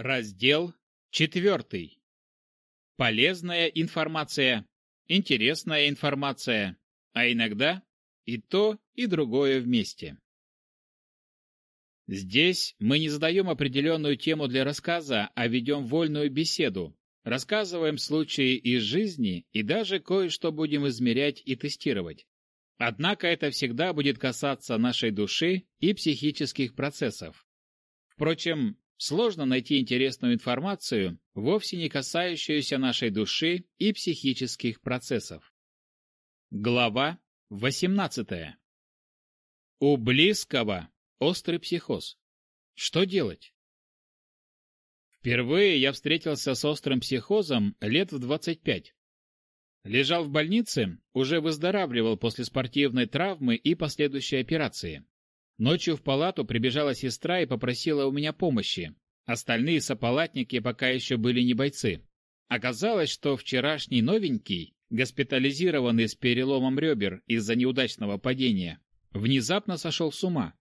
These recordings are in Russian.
Раздел четвертый. Полезная информация, интересная информация, а иногда и то, и другое вместе. Здесь мы не задаем определенную тему для рассказа, а ведем вольную беседу, рассказываем случаи из жизни и даже кое-что будем измерять и тестировать. Однако это всегда будет касаться нашей души и психических процессов. Впрочем, сложно найти интересную информацию, вовсе не касающуюся нашей души и психических процессов. Глава 18. У близкого острый психоз. Что делать? Впервые я встретился с острым психозом лет в 25. Лежал в больнице, уже выздоравливал после спортивной травмы и последующей операции. Ночью в палату прибежала сестра и попросила у меня помощи. Остальные сопалатники пока еще были не бойцы. Оказалось, что вчерашний новенький, госпитализированный с переломом ребер из-за неудачного падения, внезапно сошел с ума.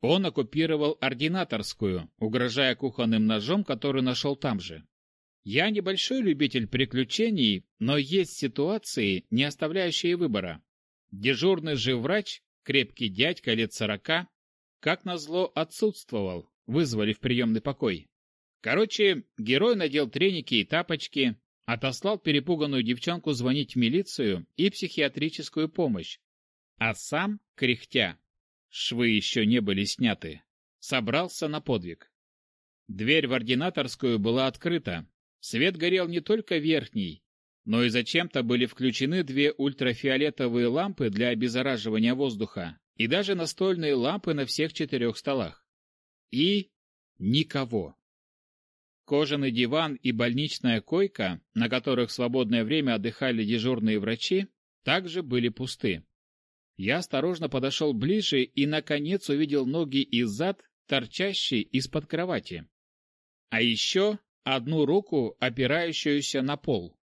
Он оккупировал ординаторскую, угрожая кухонным ножом, который нашел там же. Я небольшой любитель приключений, но есть ситуации, не оставляющие выбора. Дежурный же врач, крепкий дядька лет сорока, как назло отсутствовал, вызвали в приемный покой. Короче, герой надел треники и тапочки, отослал перепуганную девчонку звонить в милицию и психиатрическую помощь, а сам, кряхтя, швы еще не были сняты, собрался на подвиг. Дверь в ординаторскую была открыта, Свет горел не только верхний, но и зачем-то были включены две ультрафиолетовые лампы для обеззараживания воздуха и даже настольные лампы на всех четырех столах. И никого. Кожаный диван и больничная койка, на которых в свободное время отдыхали дежурные врачи, также были пусты. Я осторожно подошел ближе и, наконец, увидел ноги и зад, торчащие из-под кровати. А еще одну руку, опирающуюся на пол.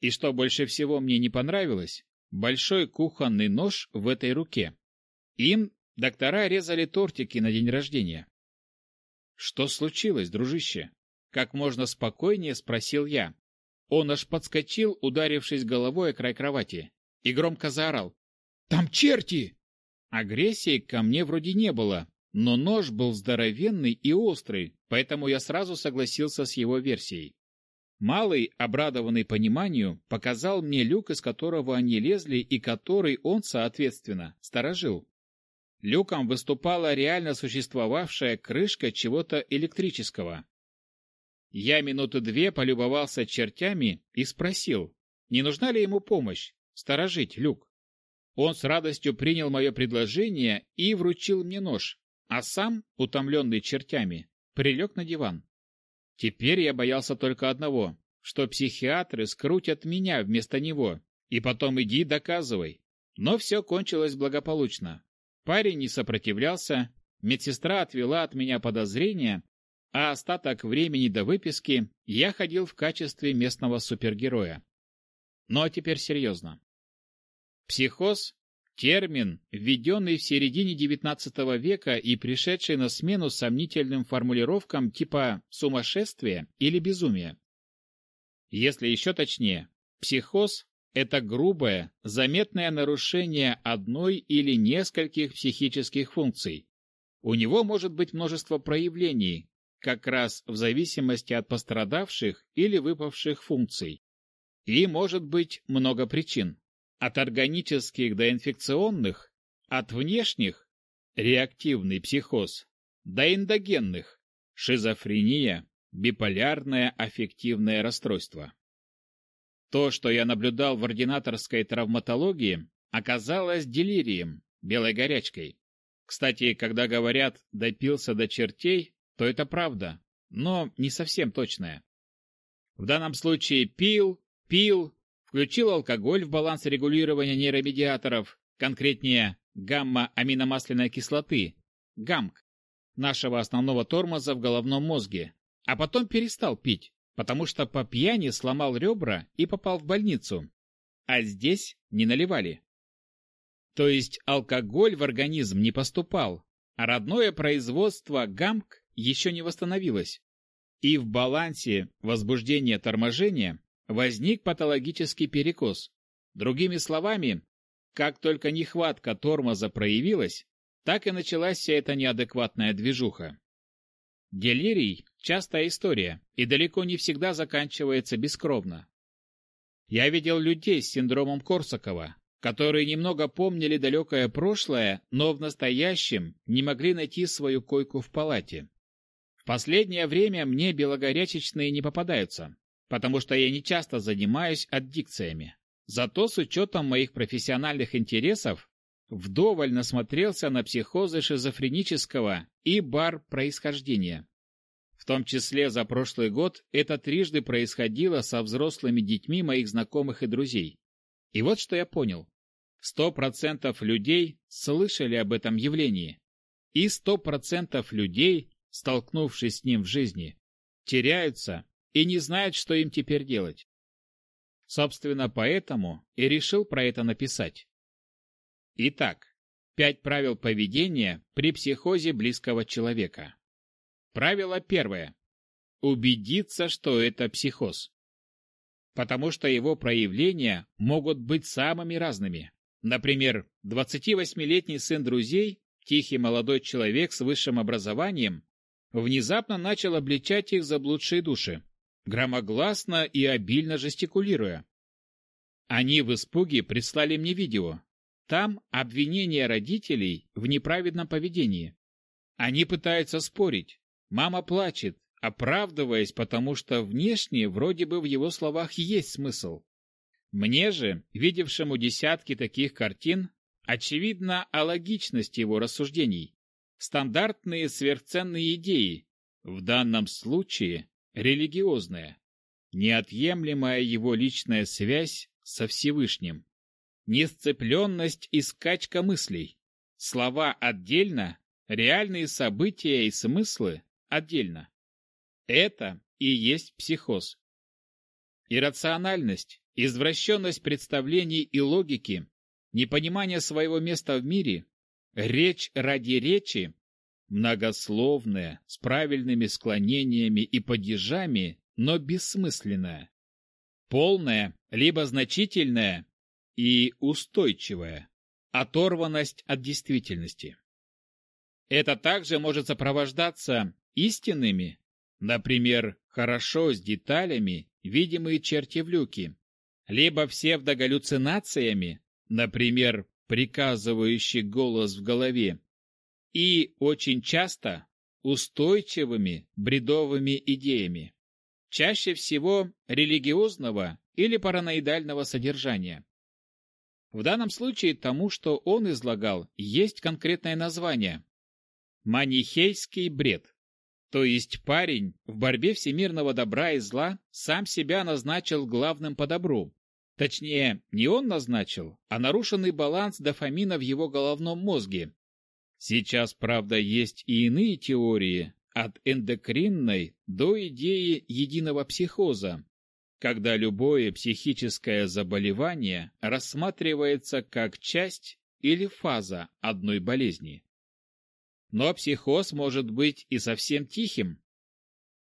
И что больше всего мне не понравилось, большой кухонный нож в этой руке. Им доктора резали тортики на день рождения. «Что случилось, дружище?» Как можно спокойнее спросил я. Он аж подскочил, ударившись головой о край кровати, и громко заорал. «Там черти!» Агрессии ко мне вроде не было, но нож был здоровенный и острый, поэтому я сразу согласился с его версией. Малый, обрадованный пониманию, показал мне люк, из которого они лезли и который он, соответственно, сторожил. Люком выступала реально существовавшая крышка чего-то электрического. Я минуты две полюбовался чертями и спросил, не нужна ли ему помощь сторожить люк. Он с радостью принял мое предложение и вручил мне нож, а сам, утомленный чертями, прилег на диван. Теперь я боялся только одного, что психиатры скрутят меня вместо него, и потом иди доказывай. Но все кончилось благополучно. Парень не сопротивлялся, медсестра отвела от меня подозрения, а остаток времени до выписки я ходил в качестве местного супергероя. Ну а теперь серьезно. Психоз Термин, введенный в середине XIX века и пришедший на смену сомнительным формулировкам типа «сумасшествие» или «безумие». Если еще точнее, психоз – это грубое, заметное нарушение одной или нескольких психических функций. У него может быть множество проявлений, как раз в зависимости от пострадавших или выпавших функций. И может быть много причин. От органических до инфекционных, от внешних – реактивный психоз, до эндогенных – шизофрения, биполярное аффективное расстройство. То, что я наблюдал в ординаторской травматологии, оказалось делирием, белой горячкой. Кстати, когда говорят «допился до чертей», то это правда, но не совсем точное. В данном случае пил, пил, включил алкоголь в баланс регулирования нейромедиаторов, конкретнее гамма-аминомасляной кислоты, ГАМК, нашего основного тормоза в головном мозге, а потом перестал пить, потому что по пьяни сломал ребра и попал в больницу. А здесь не наливали. То есть алкоголь в организм не поступал, а родное производство ГАМК еще не восстановилось. и в балансе возбуждения-торможения возник патологический перекос. Другими словами, как только нехватка тормоза проявилась, так и началась вся эта неадекватная движуха. Делирий – частая история и далеко не всегда заканчивается бескровно. Я видел людей с синдромом Корсакова, которые немного помнили далекое прошлое, но в настоящем не могли найти свою койку в палате. В последнее время мне белогорячечные не попадаются, потому что я не часто занимаюсь аддикциями. Зато с учетом моих профессиональных интересов вдоволь насмотрелся на психозы шизофренического и бар происхождения. В том числе за прошлый год это трижды происходило со взрослыми детьми моих знакомых и друзей. И вот что я понял. Сто процентов людей слышали об этом явлении. И сто процентов людей, столкнувшись с ним в жизни, теряются и не знают, что им теперь делать. Собственно, поэтому и решил про это написать. Итак, пять правил поведения при психозе близкого человека. Правило первое. Убедиться, что это психоз. Потому что его проявления могут быть самыми разными. Например, 28-летний сын друзей, тихий молодой человек с высшим образованием, внезапно начал обличать их заблудшие души, громогласно и обильно жестикулируя. Они в испуге прислали мне видео. Там обвинение родителей в неправедном поведении. Они пытаются спорить. Мама плачет, оправдываясь, потому что внешне вроде бы в его словах есть смысл. Мне же, видевшему десятки таких картин, очевидна алогичность его рассуждений. Стандартные сверхценные идеи, в данном случае религиозная, неотъемлемая его личная связь со Всевышним, несцепленность и скачка мыслей, слова отдельно, реальные события и смыслы отдельно. Это и есть психоз. Иррациональность, извращенность представлений и логики, непонимание своего места в мире, речь ради речи многословное, с правильными склонениями и падежами, но бессмысленное. Полное, либо значительное и устойчивое. Оторванность от действительности. Это также может сопровождаться истинными, например, хорошо с деталями, видимые черти в люке, либо псевдогаллюцинациями, например, приказывающий голос в голове, и очень часто устойчивыми бредовыми идеями, чаще всего религиозного или параноидального содержания. В данном случае тому, что он излагал, есть конкретное название – манихейский бред. То есть парень в борьбе всемирного добра и зла сам себя назначил главным по добру. Точнее, не он назначил, а нарушенный баланс дофамина в его головном мозге, Сейчас, правда, есть и иные теории, от эндокринной до идеи единого психоза, когда любое психическое заболевание рассматривается как часть или фаза одной болезни. Но психоз может быть и совсем тихим.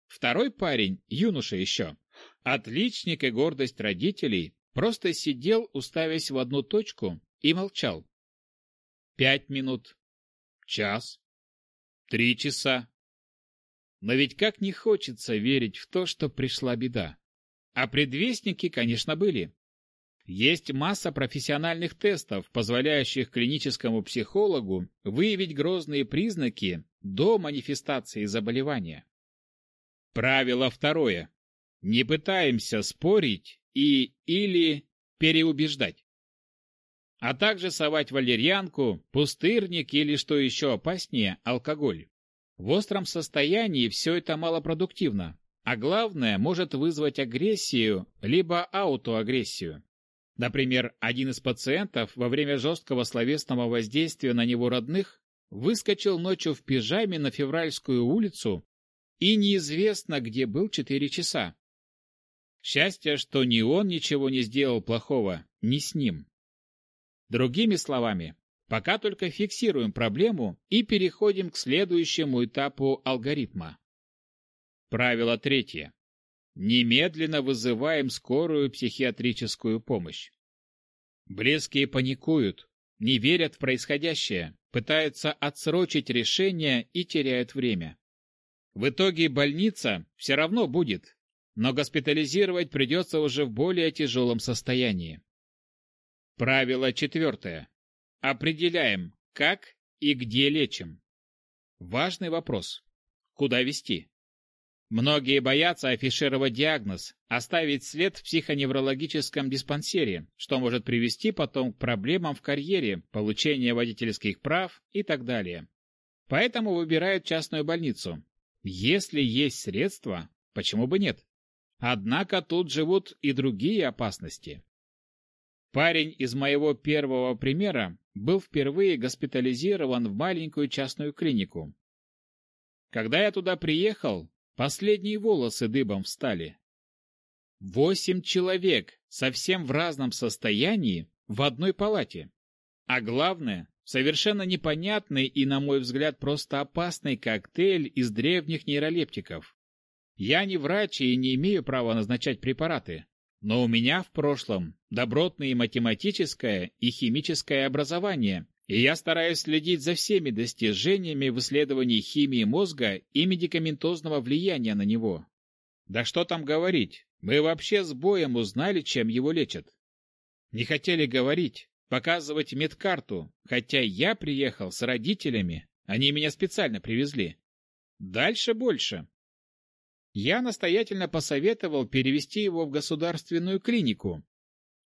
Второй парень, юноша еще, отличник и гордость родителей, просто сидел, уставясь в одну точку, и молчал. Пять минут, час, три часа. Но ведь как не хочется верить в то, что пришла беда. А предвестники, конечно, были. Есть масса профессиональных тестов, позволяющих клиническому психологу выявить грозные признаки до манифестации заболевания. Правило второе. Не пытаемся спорить и или переубеждать а также совать валерьянку, пустырник или, что еще опаснее, алкоголь. В остром состоянии все это малопродуктивно, а главное, может вызвать агрессию, либо аутоагрессию. Например, один из пациентов во время жесткого словесного воздействия на него родных выскочил ночью в пижаме на Февральскую улицу и неизвестно, где был четыре часа. Счастье, что ни он ничего не сделал плохого, ни с ним. Другими словами, пока только фиксируем проблему и переходим к следующему этапу алгоритма. Правило третье. Немедленно вызываем скорую психиатрическую помощь. Близкие паникуют, не верят в происходящее, пытаются отсрочить решение и теряют время. В итоге больница все равно будет, но госпитализировать придется уже в более тяжелом состоянии. Правило четвертое. Определяем, как и где лечим. Важный вопрос. Куда вести? Многие боятся афишировать диагноз, оставить след в психоневрологическом диспансере, что может привести потом к проблемам в карьере, получению водительских прав и так далее. Поэтому выбирают частную больницу. Если есть средства, почему бы нет? Однако тут живут и другие опасности. Парень из моего первого примера был впервые госпитализирован в маленькую частную клинику. Когда я туда приехал, Последние волосы дыбом встали. Восемь человек, совсем в разном состоянии, в одной палате. А главное, совершенно непонятный и, на мой взгляд, просто опасный коктейль из древних нейролептиков. Я не врач и не имею права назначать препараты, но у меня в прошлом добротное математическое и химическое образование, и я стараюсь следить за всеми достижениями в исследовании химии мозга и медикаментозного влияния на него. Да что там говорить, мы вообще с боем узнали, чем его лечат. Не хотели говорить, показывать медкарту, хотя я приехал с родителями, они меня специально привезли. Дальше больше. Я настоятельно посоветовал перевести его в государственную клинику,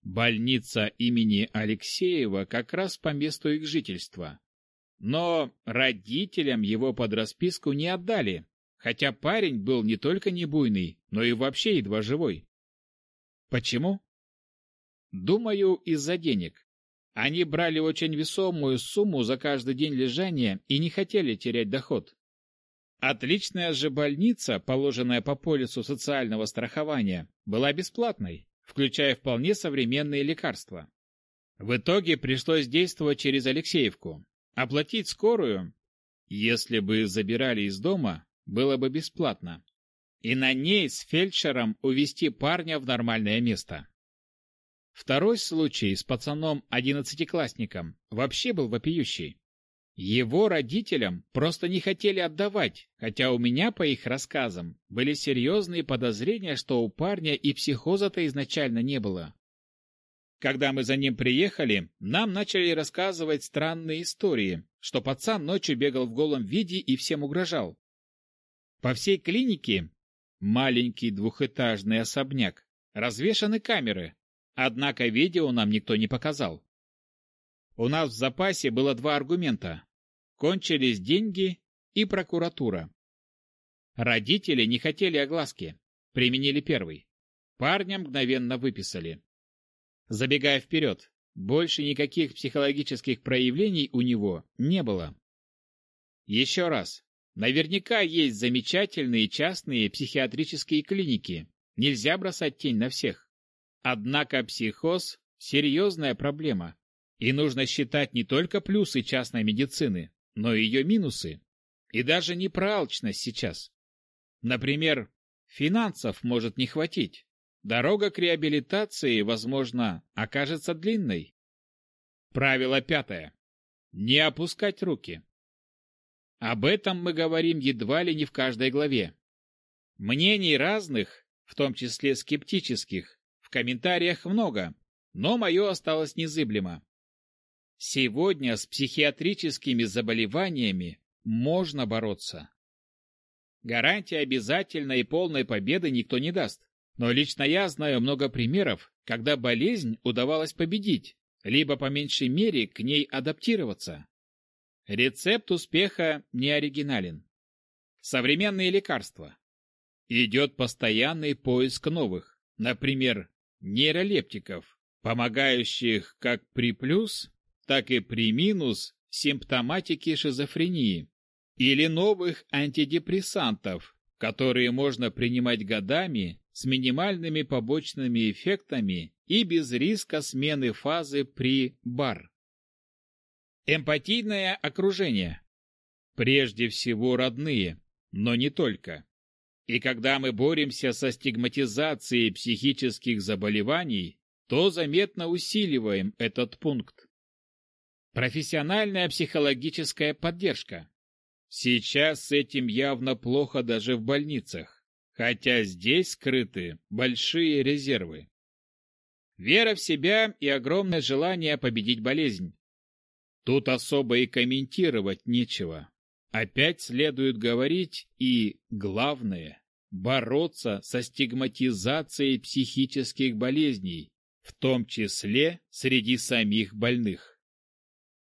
Больница имени Алексеева как раз по месту их жительства. Но родителям его под расписку не отдали, хотя парень был не только не буйный, но и вообще едва живой. Почему? Думаю, из-за денег. Они брали очень весомую сумму за каждый день лежания и не хотели терять доход. Отличная же больница, положенная по полису социального страхования, была бесплатной включая вполне современные лекарства. В итоге пришлось действовать через Алексеевку. Оплатить скорую, если бы забирали из дома, было бы бесплатно. И на ней с фельдшером увезти парня в нормальное место. Второй случай с пацаном-одиннадцатиклассником вообще был вопиющий. Его родителям просто не хотели отдавать, хотя у меня, по их рассказам, были серьезные подозрения, что у парня и психоза-то изначально не было. Когда мы за ним приехали, нам начали рассказывать странные истории, что пацан ночью бегал в голом виде и всем угрожал. По всей клинике маленький двухэтажный особняк, развешаны камеры, однако видео нам никто не показал. У нас в запасе было два аргумента. Кончились деньги и прокуратура. Родители не хотели огласки, применили первый. Парня мгновенно выписали. Забегая вперед, больше никаких психологических проявлений у него не было. Еще раз, наверняка есть замечательные частные психиатрические клиники, нельзя бросать тень на всех. Однако психоз – серьезная проблема, и нужно считать не только плюсы частной медицины, но и ее минусы. И даже не про алчность сейчас. Например, финансов может не хватить. Дорога к реабилитации, возможно, окажется длинной. Правило пятое. Не опускать руки. Об этом мы говорим едва ли не в каждой главе. Мнений разных, в том числе скептических, в комментариях много, но мое осталось незыблемо. Сегодня с психиатрическими заболеваниями можно бороться. Гарантии обязательной и полной победы никто не даст. Но лично я знаю много примеров, когда болезнь удавалось победить, либо по меньшей мере к ней адаптироваться. Рецепт успеха не оригинален. Современные лекарства. Идет постоянный поиск новых, например, нейролептиков, помогающих как при плюс, так и при минус симптоматики шизофрении или новых антидепрессантов, которые можно принимать годами с минимальными побочными эффектами и без риска смены фазы при БАР. Эмпатийное окружение. Прежде всего родные, но не только. И когда мы боремся со стигматизацией психических заболеваний, то заметно усиливаем этот пункт. Профессиональная психологическая поддержка. Сейчас с этим явно плохо даже в больницах, хотя здесь скрыты большие резервы. Вера в себя и огромное желание победить болезнь. Тут особо и комментировать нечего. Опять следует говорить и, главное, бороться со стигматизацией психических болезней, в том числе среди самих больных.